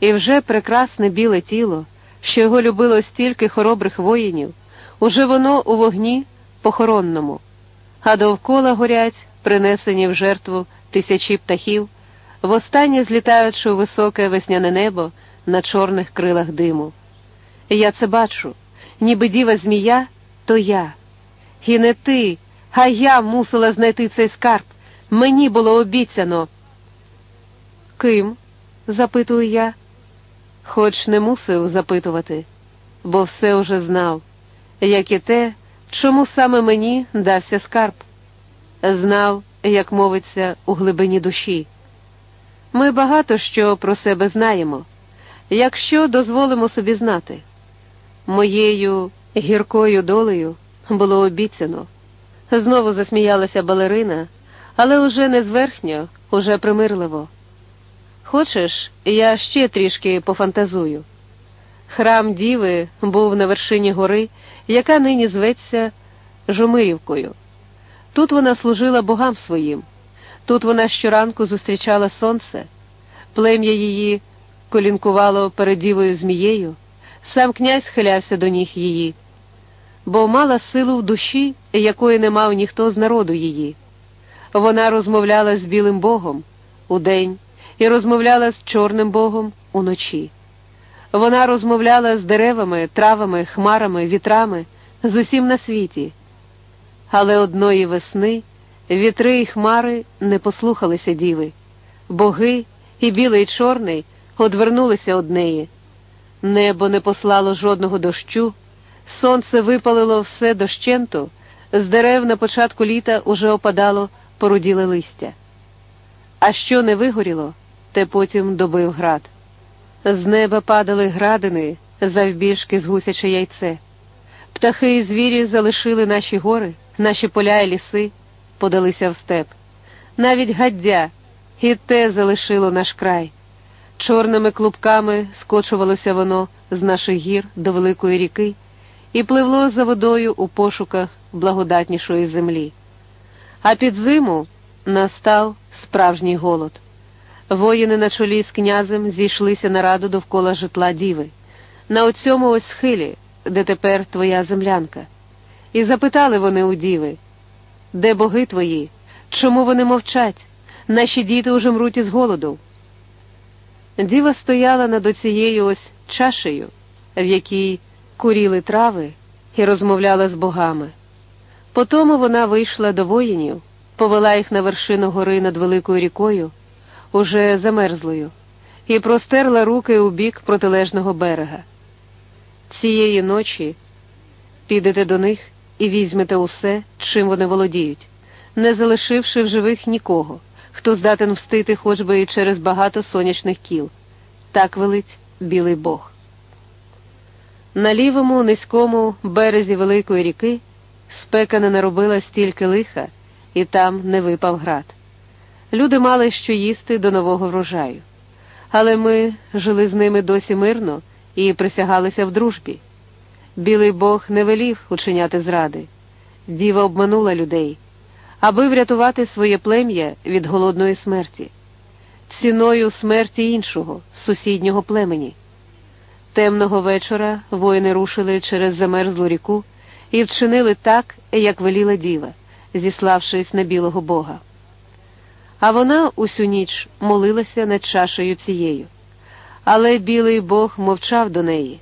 І вже прекрасне біле тіло, що його любило стільки хоробрих воїнів, уже воно у вогні похоронному, а довкола горять, принесені в жертву тисячі птахів, востаннє злітаючи у високе весняне небо на чорних крилах диму. Я це бачу, ніби діва змія, то я. І не ти, а я мусила знайти цей скарб. Мені було обіцяно. Ким? запитую я, хоч не мусив запитувати, бо все уже знав, як і те, чому саме мені дався скарб. Знав, як мовиться, у глибині душі. Ми багато що про себе знаємо, якщо дозволимо собі знати. Моєю гіркою долею було обіцяно. Знову засміялася балерина, але уже не зверхньо, уже примирливо. Хочеш, я ще трішки пофантазую. Храм Діви був на вершині гори, яка нині зветься Жомирівкою. Тут вона служила богам своїм, тут вона щоранку зустрічала сонце, плем'я її колінкувало перед дівою змією, сам князь схилявся до ніг її, бо мала силу в душі, якої не мав ніхто з народу її. Вона розмовляла з білим богом удень і розмовляла з чорним богом уночі. Вона розмовляла з деревами, травами, хмарами, вітрами, з усім на світі. Але одної весни вітри й хмари не послухалися діви, боги і білий і чорний одвернулися од неї. Небо не послало жодного дощу, сонце випалило все дощенту, з дерев на початку літа уже опадало поруділе листя. А що не вигоріло, те потім добив град. З неба падали градини завбільшки з гусяче яйце. Птахи і звірі залишили наші гори, наші поля і ліси, подалися в степ. Навіть гаддя і те залишило наш край. Чорними клубками скочувалося воно з наших гір до великої ріки і пливло за водою у пошуках благодатнішої землі. А під зиму настав справжній голод. Воїни на чолі з князем зійшлися на раду довкола житла діви, на оцьому ось схилі, де тепер твоя землянка. І запитали вони у діви, де боги твої, чому вони мовчать? Наші діти уже мруть із голоду. Діва стояла над оцією ось чашею, в якій куріли трави, і розмовляла з богами. Потому вона вийшла до воїнів, повела їх на вершину гори над великою рікою, уже замерзлою, і простерла руки у бік протилежного берега. Цієї ночі підете до них і візьмете усе, чим вони володіють, не залишивши в живих нікого хто здатен встити хоч би і через багато сонячних кіл. Так велить білий Бог. На лівому низькому березі Великої ріки спека не наробила стільки лиха, і там не випав град. Люди мали що їсти до нового врожаю. Але ми жили з ними досі мирно і присягалися в дружбі. Білий Бог не велів учиняти зради. Діва обманула людей аби врятувати своє плем'я від голодної смерті, ціною смерті іншого, сусіднього племені. Темного вечора воїни рушили через замерзлу ріку і вчинили так, як веліла діва, зіславшись на білого Бога. А вона усю ніч молилася над чашею цією. Але білий Бог мовчав до неї,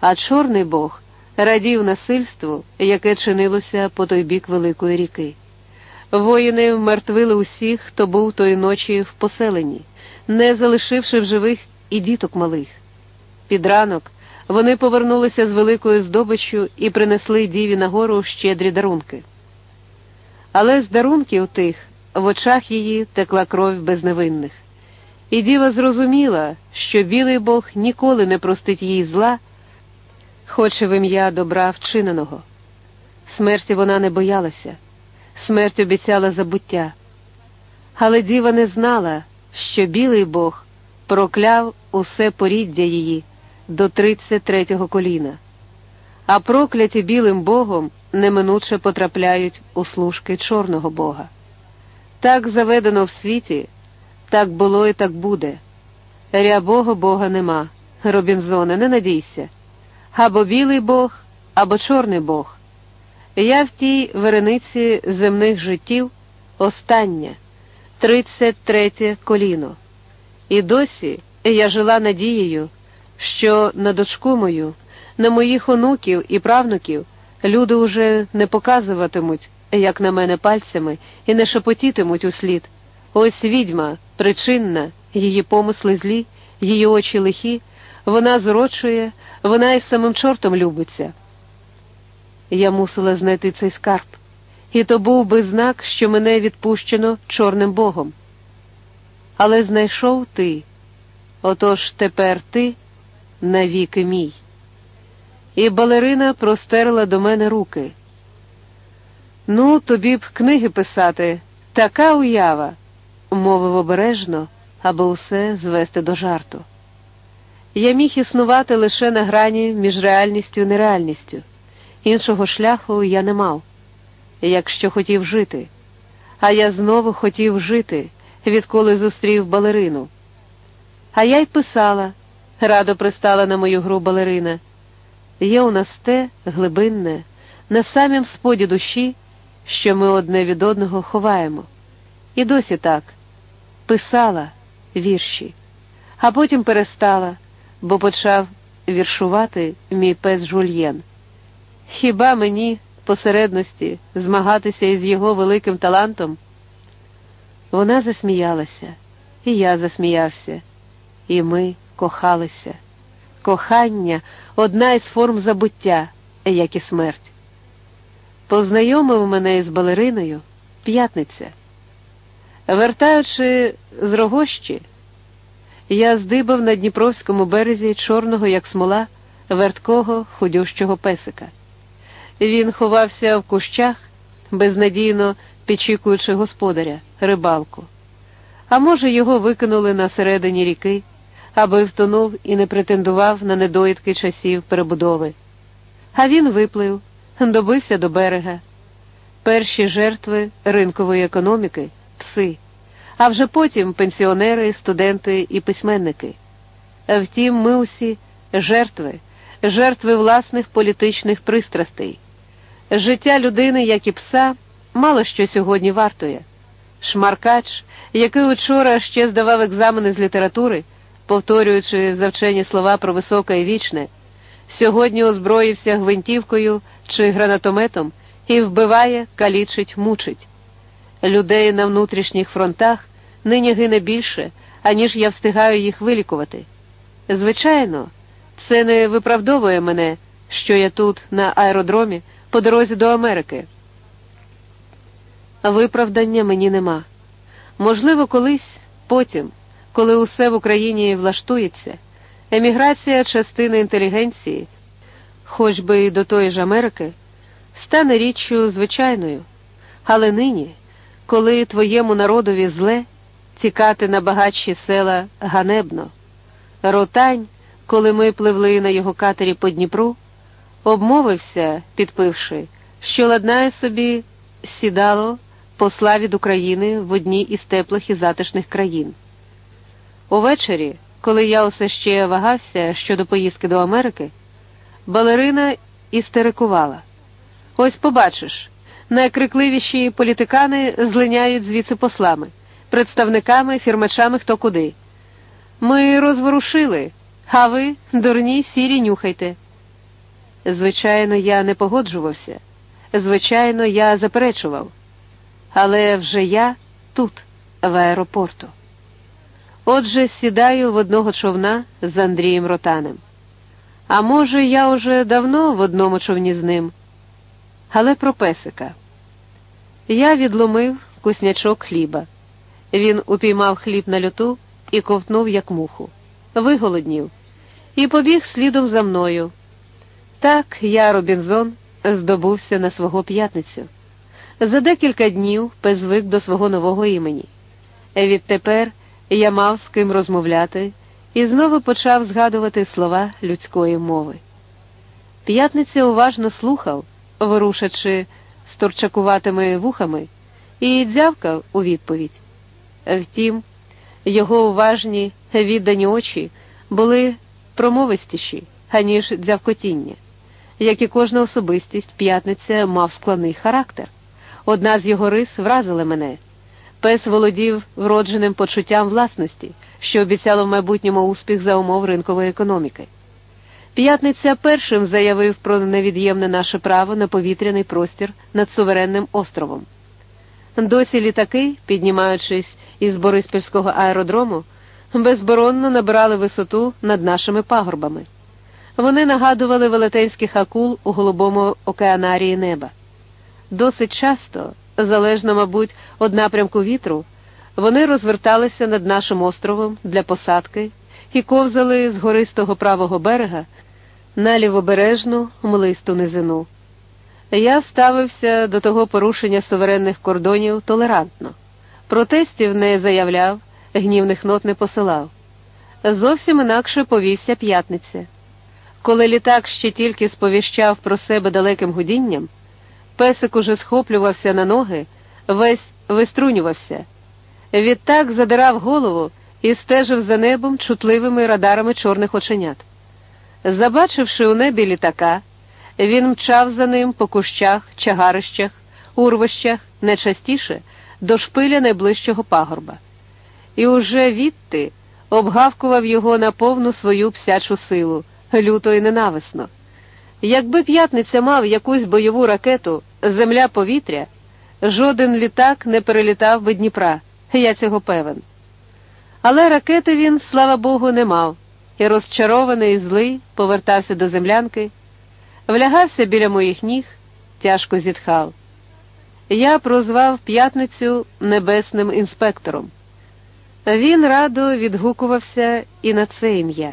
а чорний Бог радів насильству, яке чинилося по той бік Великої ріки. Воїни вмертвили усіх, хто був тої ночі в поселенні, не залишивши в живих і діток малих. Під ранок вони повернулися з великою здобиччю і принесли діві на гору щедрі дарунки. Але з дарунків тих в очах її текла кров безневинних. І діва зрозуміла, що білий Бог ніколи не простить їй зла, хоче в ім'я добра вчиненого. Смерті вона не боялася смерть обіцяла забуття. Але діва не знала, що білий Бог прокляв усе поріддя її до 33-го коліна, а прокляті білим Богом неминуче потрапляють у служки чорного Бога. Так заведено в світі, так було і так буде. Рябого бога нема. Робінзоне, не надійся. Або білий Бог, або чорний Бог. Я в тій верениці земних життів остання, тридцять третє коліно. І досі я жила надією, що на дочку мою, на моїх онуків і правнуків люди уже не показуватимуть, як на мене пальцями, і не шепотітимуть услід. Ось відьма, причинна, її помисли злі, її очі лихі, вона зурочує, вона із самим чортом любиться. Я мусила знайти цей скарб, і то був би знак, що мене відпущено чорним богом. Але знайшов ти, отож тепер ти навіки мій. І балерина простерла до мене руки. Ну, тобі б книги писати, така уява, мовив обережно, аби усе звести до жарту. Я міг існувати лише на грані між реальністю і нереальністю. Іншого шляху я не мав, якщо хотів жити. А я знову хотів жити, відколи зустрів балерину. А я й писала, радо пристала на мою гру балерина. Є у нас те глибинне, на самім споді душі, що ми одне від одного ховаємо. І досі так писала вірші, а потім перестала, бо почав віршувати мій пес Жульєн. Хіба мені посередності змагатися із його великим талантом? Вона засміялася, і я засміявся, і ми кохалися. Кохання одна із форм забуття, як і смерть. Познайомив мене із балериною п'ятниця. Вертаючи з рогощі, я здибав на Дніпровському березі чорного, як смола, верткого худющого песика. Він ховався в кущах, безнадійно підчікуючи господаря, рибалку. А може, його викинули на середині ріки, аби втонув і не претендував на недоїдки часів перебудови. А він виплив, добився до берега. Перші жертви ринкової економіки пси, а вже потім пенсіонери, студенти і письменники. Втім, ми усі жертви, жертви власних політичних пристрастей. Життя людини, як і пса, мало що сьогодні вартує. Шмаркач, який учора ще здавав екзамени з літератури, повторюючи завчені слова про високе і вічне, сьогодні озброївся гвинтівкою чи гранатометом і вбиває, калічить, мучить. Людей на внутрішніх фронтах нині гине більше, аніж я встигаю їх вилікувати. Звичайно, це не виправдовує мене, що я тут, на аеродромі, по дорозі до Америки. Виправдання мені нема. Можливо, колись потім, коли усе в Україні влаштується, еміграція частини інтелігенції, хоч би і до тої ж Америки, стане річчю звичайною. Але нині, коли твоєму народові зле, тікати на багатші села ганебно, ротань, коли ми пливли на його катері по Дніпру, обмовився, підпивши, що ладнає собі сідало посла від України в одній із теплих і затишних країн. Увечері, коли я усе ще вагався щодо поїздки до Америки, балерина істерикувала. Ось побачиш, найкрикливіші політикани злиняють звідси послами, представниками, фірмачами хто куди. Ми розворушили, а ви, дурні, сірі, нюхайте. Звичайно, я не погоджувався. Звичайно, я заперечував. Але вже я тут, в аеропорту. Отже, сідаю в одного човна з Андрієм Ротанем. А може, я уже давно в одному човні з ним. Але про песика. Я відломив куснячок хліба. Він упіймав хліб на льоту і ковтнув, як муху. Виголоднів, і побіг слідом за мною. Так я, Робінзон, здобувся на свого п'ятницю. За декілька днів пес звик до свого нового імені. Відтепер я мав з ким розмовляти і знову почав згадувати слова людської мови. П'ятниця уважно слухав, ворушачи сторчакуватими вухами, і дзявкав у відповідь. Втім, його уважні віддані очі були промовистіші, аніж дзявкотіння. Як і кожна особистість, п'ятниця мав складний характер. Одна з його рис вразила мене. Пес володів вродженим почуттям власності, що обіцяло в майбутньому успіх за умов ринкової економіки. П'ятниця першим заявив про невід'ємне наше право на повітряний простір над суверенним островом. Досі літаки, піднімаючись із Бориспільського аеродрому, безборонно набирали висоту над нашими пагорбами. Вони нагадували велетенських акул у голубому океанарії неба. Досить часто, залежно, мабуть, від напрямку вітру, вони розверталися над нашим островом для посадки і ковзали з гористого правого берега на лівобережну млисту низину. Я ставився до того порушення суверенних кордонів толерантно. Протестів не заявляв, гнівних нот не посилав. Зовсім інакше повівся п'ятниця. Коли літак ще тільки сповіщав про себе далеким гудінням, песик уже схоплювався на ноги, весь виструнювався. Відтак задирав голову і стежив за небом чутливими радарами чорних оченят. Забачивши у небі літака, він мчав за ним по кущах, чагарищах, урвищах, найчастіше до шпиля найближчого пагорба. І уже відти обгавкував його на повну свою псячу силу, люто і ненависно. Якби п'ятниця мав якусь бойову ракету, земля повітря, жоден літак не перелітав би Дніпра, я цього певен. Але ракети він, слава Богу, не мав, і розчарований і злий повертався до землянки, влягався біля моїх ніг, тяжко зітхав. Я прозвав п'ятницю небесним інспектором. Він радо відгукувався і на це ім'я.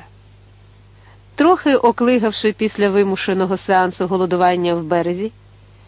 Трохи оклигавши після вимушеного сеансу голодування в березі,